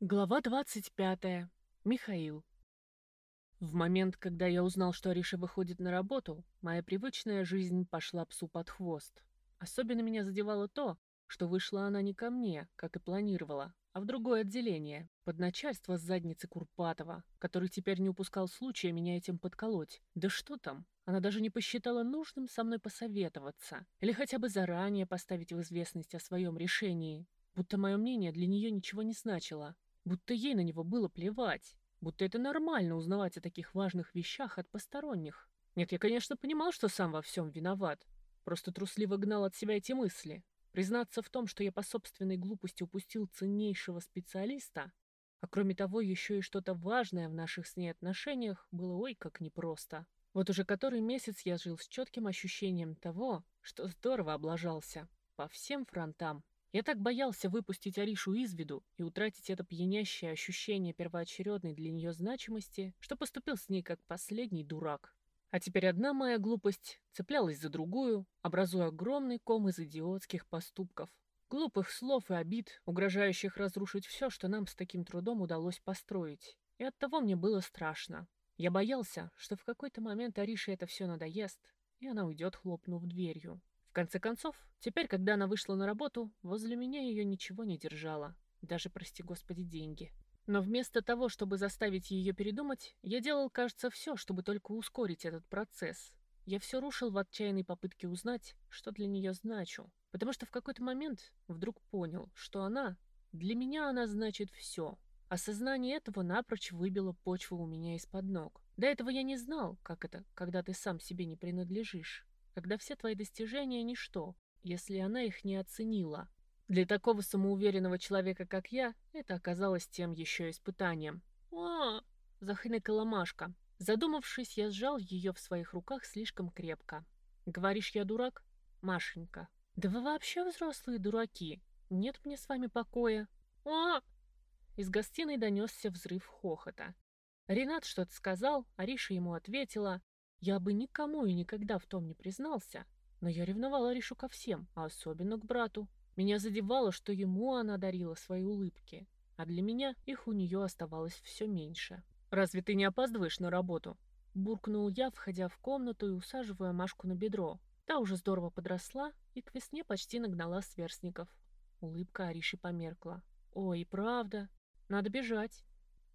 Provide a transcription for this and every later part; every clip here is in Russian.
Глава 25. Михаил. В момент, когда я узнал, что Ариша выходит на работу, моя привычная жизнь пошла псу под хвост. Особенно меня задевало то, что вышла она не ко мне, как и планировала, а в другое отделение, под начальство с задницы Курпатова, который теперь не упускал случая меня этим подколоть. Да что там, она даже не посчитала нужным со мной посоветоваться или хотя бы заранее поставить в известность о своем решении, будто мое мнение для нее ничего не значило, будто ей на него было плевать, будто это нормально узнавать о таких важных вещах от посторонних. Нет, я, конечно, понимал, что сам во всем виноват, просто трусливо гнал от себя эти мысли. Признаться в том, что я по собственной глупости упустил ценнейшего специалиста, а кроме того, еще и что-то важное в наших с ней отношениях, было ой как непросто. Вот уже который месяц я жил с четким ощущением того, что здорово облажался. По всем фронтам. Я так боялся выпустить Аришу из виду и утратить это пьянящее ощущение первоочередной для нее значимости, что поступил с ней как последний дурак. А теперь одна моя глупость цеплялась за другую, образуя огромный ком из идиотских поступков. Глупых слов и обид, угрожающих разрушить все, что нам с таким трудом удалось построить. И оттого мне было страшно. Я боялся, что в какой-то момент Арише это все надоест, и она уйдет, хлопнув дверью конце концов, теперь, когда она вышла на работу, возле меня ее ничего не держало. Даже, прости господи, деньги. Но вместо того, чтобы заставить ее передумать, я делал, кажется, все, чтобы только ускорить этот процесс. Я все рушил в отчаянной попытке узнать, что для нее значу. Потому что в какой-то момент вдруг понял, что она... Для меня она значит все. Осознание этого напрочь выбило почву у меня из-под ног. До этого я не знал, как это, когда ты сам себе не принадлежишь когда все твои достижения — ничто, если она их не оценила. Для такого самоуверенного человека, как я, это оказалось тем еще испытанием. «О!» — захныкала Машка. Задумавшись, я сжал ее в своих руках слишком крепко. «Говоришь, я дурак?» «Машенька». «Да вы вообще взрослые дураки. Нет мне с вами покоя». «О!» Из гостиной донесся взрыв хохота. Ренат что-то сказал, Ариша ему ответила, я бы никому и никогда в том не признался, но я ревновала Аришу ко всем, а особенно к брату. Меня задевало, что ему она дарила свои улыбки, а для меня их у нее оставалось все меньше. «Разве ты не опаздываешь на работу?» Буркнул я, входя в комнату и усаживая Машку на бедро. Та уже здорово подросла и к весне почти нагнала сверстников. Улыбка Ариши померкла. «Ой, правда. Надо бежать.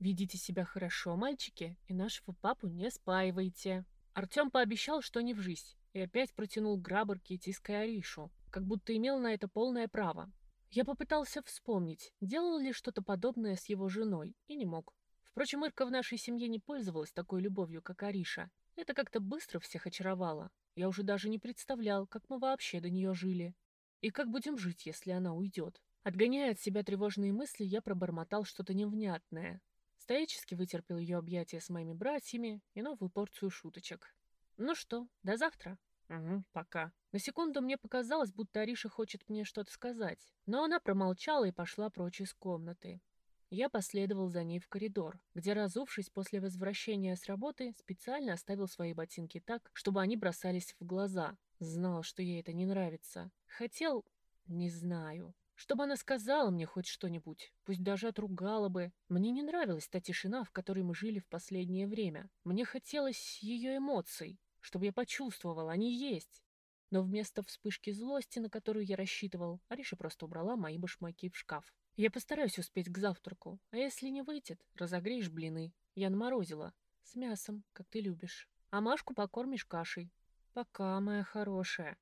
Ведите себя хорошо, мальчики, и нашего папу не спаивайте». Артем пообещал, что не в жизнь, и опять протянул грабарки, тиская Аришу, как будто имел на это полное право. Я попытался вспомнить, делал ли что-то подобное с его женой, и не мог. Впрочем, Ирка в нашей семье не пользовалась такой любовью, как Ариша. Это как-то быстро всех очаровало. Я уже даже не представлял, как мы вообще до нее жили. И как будем жить, если она уйдет. Отгоняя от себя тревожные мысли, я пробормотал что-то невнятное, Стоически вытерпел ее объятия с моими братьями и новую порцию шуточек. «Ну что, до завтра?» «Угу, пока». На секунду мне показалось, будто Ариша хочет мне что-то сказать, но она промолчала и пошла прочь из комнаты. Я последовал за ней в коридор, где, разувшись после возвращения с работы, специально оставил свои ботинки так, чтобы они бросались в глаза. Знал, что ей это не нравится. Хотел... не знаю. Чтобы она сказала мне хоть что-нибудь, пусть даже отругала бы. Мне не нравилась та тишина, в которой мы жили в последнее время. Мне хотелось ее эмоций, чтобы я почувствовал, они есть. Но вместо вспышки злости, на которую я рассчитывал, Ариша просто убрала мои башмаки в шкаф. Я постараюсь успеть к завтраку, а если не выйдет, разогреешь блины. Я наморозила. С мясом, как ты любишь. А Машку покормишь кашей. Пока, моя хорошая.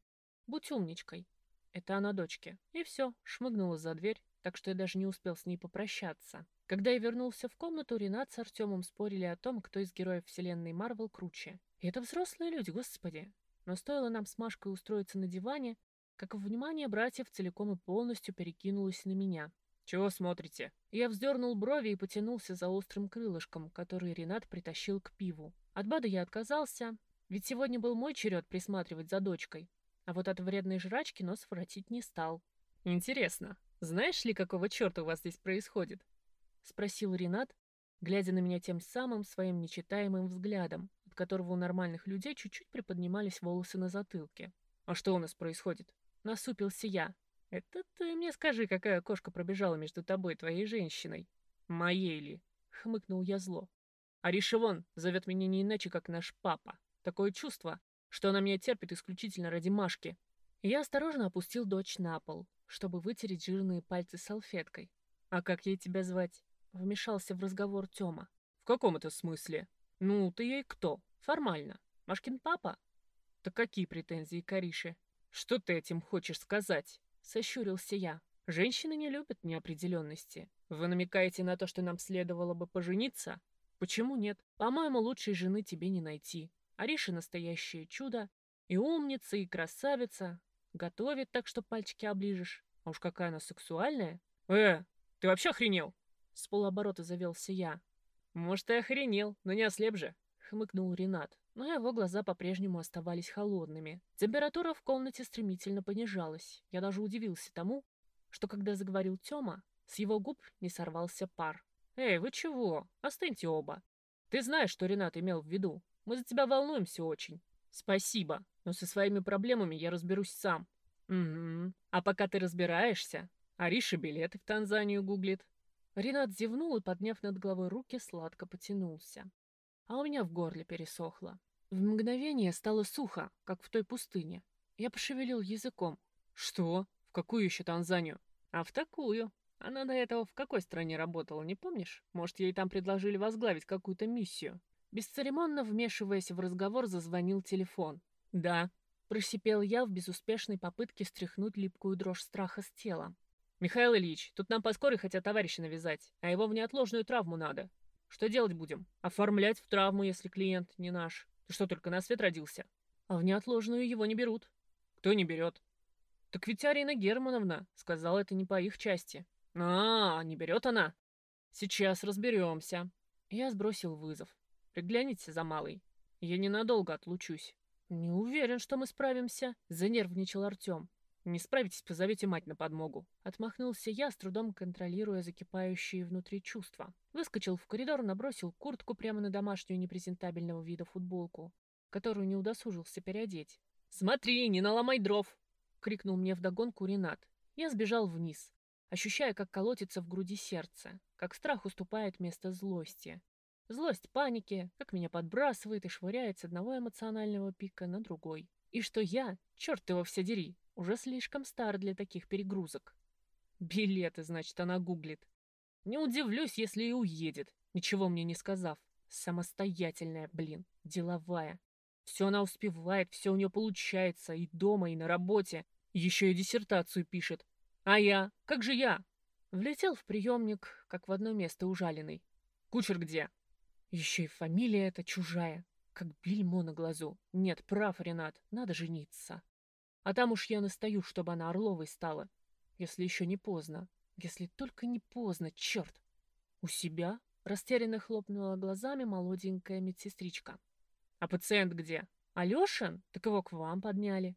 Будь умничкой. Это она дочке. И все, шмыгнула за дверь, так что я даже не успел с ней попрощаться. Когда я вернулся в комнату, Ренат с Артемом спорили о том, кто из героев вселенной Марвел круче. И это взрослые люди, господи. Но стоило нам с Машкой устроиться на диване, как внимание братьев целиком и полностью перекинулось на меня. «Чего смотрите?» Я вздернул брови и потянулся за острым крылышком, который Ренат притащил к пиву. От Бада я отказался, ведь сегодня был мой черед присматривать за дочкой. А вот от вредной жрачки нос воротить не стал. «Интересно, знаешь ли, какого черта у вас здесь происходит?» — спросил Ренат, глядя на меня тем самым своим нечитаемым взглядом, от которого у нормальных людей чуть-чуть приподнимались волосы на затылке. «А что у нас происходит?» — насупился я. «Это ты мне скажи, какая кошка пробежала между тобой и твоей женщиной?» Моей ли? Хмыкнул я зло. Ариша вон зовет меня не иначе, как наш папа. Такое чувство, что она меня терпит исключительно ради Машки. Я осторожно опустил дочь на пол, чтобы вытереть жирные пальцы салфеткой. «А как ей тебя звать?» — вмешался в разговор Тёма. «В каком это смысле? Ну, ты ей кто? Формально. Машкин папа?» «Так какие претензии к Арише?» «Что ты этим хочешь сказать?» — сощурился я. «Женщины не любят неопределенности. Вы намекаете на то, что нам следовало бы пожениться? Почему нет? По-моему, лучшей жены тебе не найти. Ариша настоящее чудо. И умница, и красавица. Готовит так, что пальчики оближешь. А уж какая она сексуальная. Э, ты вообще охренел? С полоборота завелся я. Может, и охренел, но не ослеп же. Хмыкнул Ренат, но его глаза по-прежнему оставались холодными. Температура в комнате стремительно понижалась. Я даже удивился тому, что когда заговорил Тёма, с его губ не сорвался пар. «Эй, вы чего? Остыньте оба. Ты знаешь, что Ренат имел в виду. Мы за тебя волнуемся очень. Спасибо, но со своими проблемами я разберусь сам. Угу. А пока ты разбираешься, Ариша билеты в Танзанию гуглит. Ренат зевнул и, подняв над головой руки, сладко потянулся. А у меня в горле пересохло. В мгновение стало сухо, как в той пустыне. Я пошевелил языком. Что? В какую еще Танзанию? А в такую. Она до этого в какой стране работала, не помнишь? Может, ей там предложили возглавить какую-то миссию? Бесцеремонно вмешиваясь в разговор, зазвонил телефон. «Да», — просипел я в безуспешной попытке стряхнуть липкую дрожь страха с тела. «Михаил Ильич, тут нам по скорой хотят товарища навязать, а его в неотложную травму надо. Что делать будем? Оформлять в травму, если клиент не наш. Ты что, только на свет родился? А в неотложную его не берут. Кто не берет? Так ведь Арина Германовна сказала, это не по их части. А, не берет она? Сейчас разберемся. Я сбросил вызов. Пригляните за малой. Я ненадолго отлучусь. Не уверен, что мы справимся, занервничал Артем. Не справитесь, позовите мать на подмогу. Отмахнулся я, с трудом контролируя закипающие внутри чувства. Выскочил в коридор, набросил куртку прямо на домашнюю непрезентабельного вида футболку, которую не удосужился переодеть. «Смотри, не наломай дров!» — крикнул мне вдогонку Ренат. Я сбежал вниз, ощущая, как колотится в груди сердце, как страх уступает место злости, Злость паники, как меня подбрасывает и швыряет с одного эмоционального пика на другой. И что я, черт его все дери, уже слишком стар для таких перегрузок. Билеты, значит, она гуглит. Не удивлюсь, если и уедет, ничего мне не сказав. Самостоятельная, блин, деловая. Все она успевает, все у нее получается, и дома, и на работе. Еще и диссертацию пишет. А я? Как же я? Влетел в приемник, как в одно место ужаленный. Кучер где? Еще и фамилия эта чужая, как бельмо на глазу. Нет, прав, Ренат, надо жениться. А там уж я настаю, чтобы она Орловой стала. Если еще не поздно. Если только не поздно, черт. У себя растерянно хлопнула глазами молоденькая медсестричка. А пациент где? Алешин? Так его к вам подняли.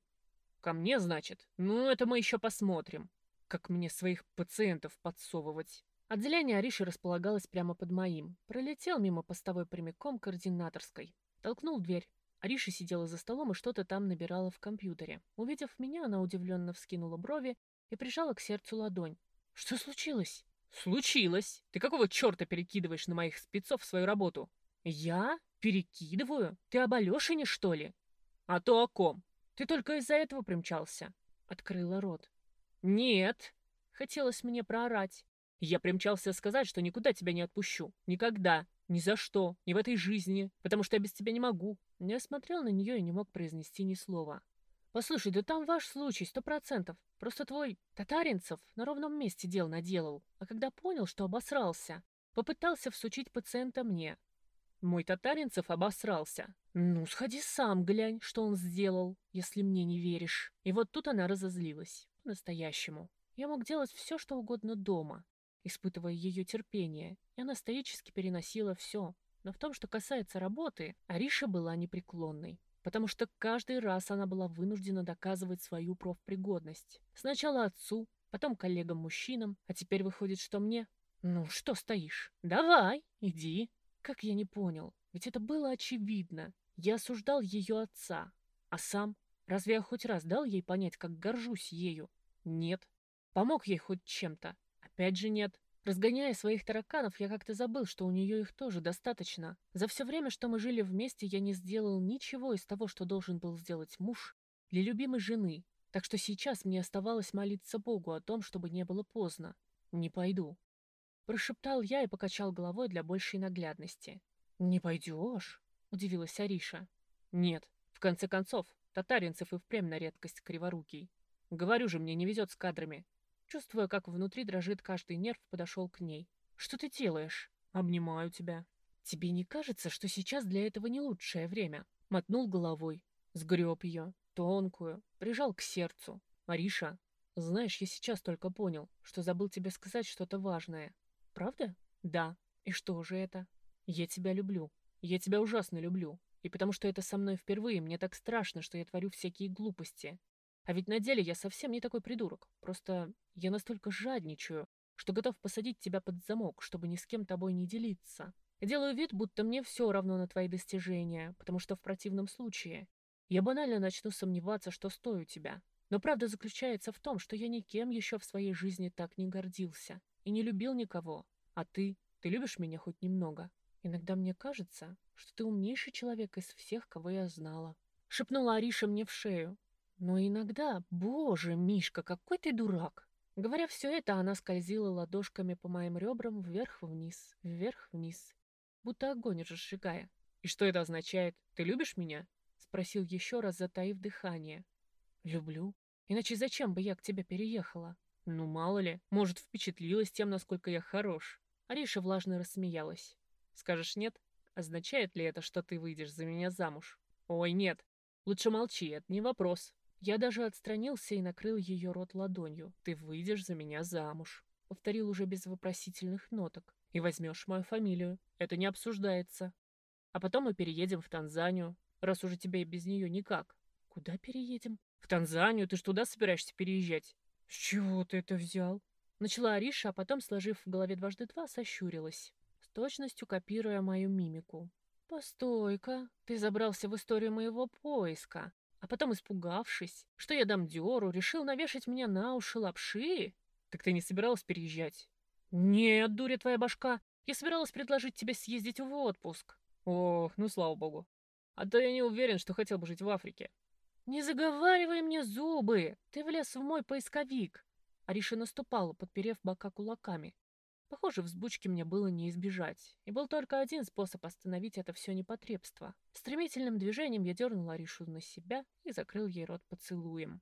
Ко мне, значит? Ну, это мы еще посмотрим. Как мне своих пациентов подсовывать. Отделение Ариши располагалось прямо под моим. Пролетел мимо постовой прямиком к координаторской. Толкнул дверь. Ариша сидела за столом и что-то там набирала в компьютере. Увидев меня, она удивленно вскинула брови и прижала к сердцу ладонь. «Что случилось?» «Случилось! Ты какого черта перекидываешь на моих спецов свою работу?» «Я? Перекидываю? Ты об Алешине, что ли?» «А то о ком? Ты только из-за этого примчался?» Открыла рот. «Нет!» Хотелось мне проорать. Я примчался сказать, что никуда тебя не отпущу. Никогда. Ни за что. Ни в этой жизни. Потому что я без тебя не могу. Я смотрел на нее и не мог произнести ни слова. «Послушай, да там ваш случай, сто процентов. Просто твой татаринцев на ровном месте дел наделал. А когда понял, что обосрался, попытался всучить пациента мне. Мой татаринцев обосрался. Ну, сходи сам, глянь, что он сделал, если мне не веришь. И вот тут она разозлилась. По-настоящему. Я мог делать все, что угодно дома испытывая ее терпение, и она стоически переносила все. Но в том, что касается работы, Ариша была непреклонной, потому что каждый раз она была вынуждена доказывать свою профпригодность. Сначала отцу, потом коллегам-мужчинам, а теперь выходит, что мне. Ну, что стоишь? Давай, иди. Как я не понял, ведь это было очевидно. Я осуждал ее отца, а сам... Разве я хоть раз дал ей понять, как горжусь ею? Нет. Помог ей хоть чем-то? Опять же нет. Разгоняя своих тараканов, я как-то забыл, что у нее их тоже достаточно. За все время, что мы жили вместе, я не сделал ничего из того, что должен был сделать муж для любимой жены. Так что сейчас мне оставалось молиться Богу о том, чтобы не было поздно. Не пойду. Прошептал я и покачал головой для большей наглядности. «Не пойдешь?» — удивилась Ариша. «Нет. В конце концов, татаринцев и впрямь на редкость криворукий. Говорю же, мне не везет с кадрами. Чувствуя, как внутри дрожит каждый нерв, подошел к ней. «Что ты делаешь?» «Обнимаю тебя». «Тебе не кажется, что сейчас для этого не лучшее время?» Мотнул головой, сгреб ее, тонкую, прижал к сердцу. «Мариша, знаешь, я сейчас только понял, что забыл тебе сказать что-то важное. Правда?» «Да. И что же это?» «Я тебя люблю. Я тебя ужасно люблю. И потому что это со мной впервые, мне так страшно, что я творю всякие глупости. А ведь на деле я совсем не такой придурок. Просто я настолько жадничаю, что готов посадить тебя под замок, чтобы ни с кем тобой не делиться. Делаю вид, будто мне все равно на твои достижения, потому что в противном случае я банально начну сомневаться, что стою тебя. Но правда заключается в том, что я никем еще в своей жизни так не гордился и не любил никого. А ты, ты любишь меня хоть немного? Иногда мне кажется, что ты умнейший человек из всех, кого я знала. Шепнула Ариша мне в шею, но иногда, боже, Мишка, какой ты дурак. Говоря все это, она скользила ладошками по моим ребрам вверх-вниз, вверх-вниз, будто огонь разжигая. «И что это означает? Ты любишь меня?» — спросил еще раз, затаив дыхание. «Люблю. Иначе зачем бы я к тебе переехала?» «Ну, мало ли, может, впечатлилась тем, насколько я хорош». Ариша влажно рассмеялась. «Скажешь нет? Означает ли это, что ты выйдешь за меня замуж?» «Ой, нет. Лучше молчи, это не вопрос. Я даже отстранился и накрыл ее рот ладонью. «Ты выйдешь за меня замуж», — повторил уже без вопросительных ноток. «И возьмешь мою фамилию. Это не обсуждается. А потом мы переедем в Танзанию, раз уже тебе без нее никак». «Куда переедем?» «В Танзанию. Ты ж туда собираешься переезжать?» «С чего ты это взял?» Начала Ариша, а потом, сложив в голове дважды два, сощурилась, с точностью копируя мою мимику. «Постой-ка, ты забрался в историю моего поиска. А потом, испугавшись, что я дам Диору, решил навешать меня на уши лапши? Так ты не собиралась переезжать? Нет, дуря твоя башка. Я собиралась предложить тебе съездить в отпуск. Ох, ну слава богу. А то я не уверен, что хотел бы жить в Африке. Не заговаривай мне зубы. Ты влез в мой поисковик. Ариша наступала, подперев бока кулаками. Похоже, взбучки мне было не избежать, и был только один способ остановить это все непотребство. Стремительным движением я дернул Аришу на себя и закрыл ей рот поцелуем.